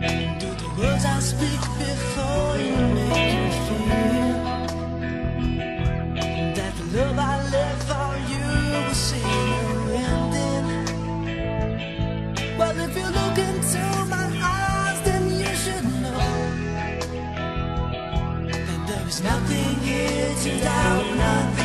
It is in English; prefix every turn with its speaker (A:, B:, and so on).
A: and do the words i speak before. That there is nothing here to doubt, nothing